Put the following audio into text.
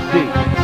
see.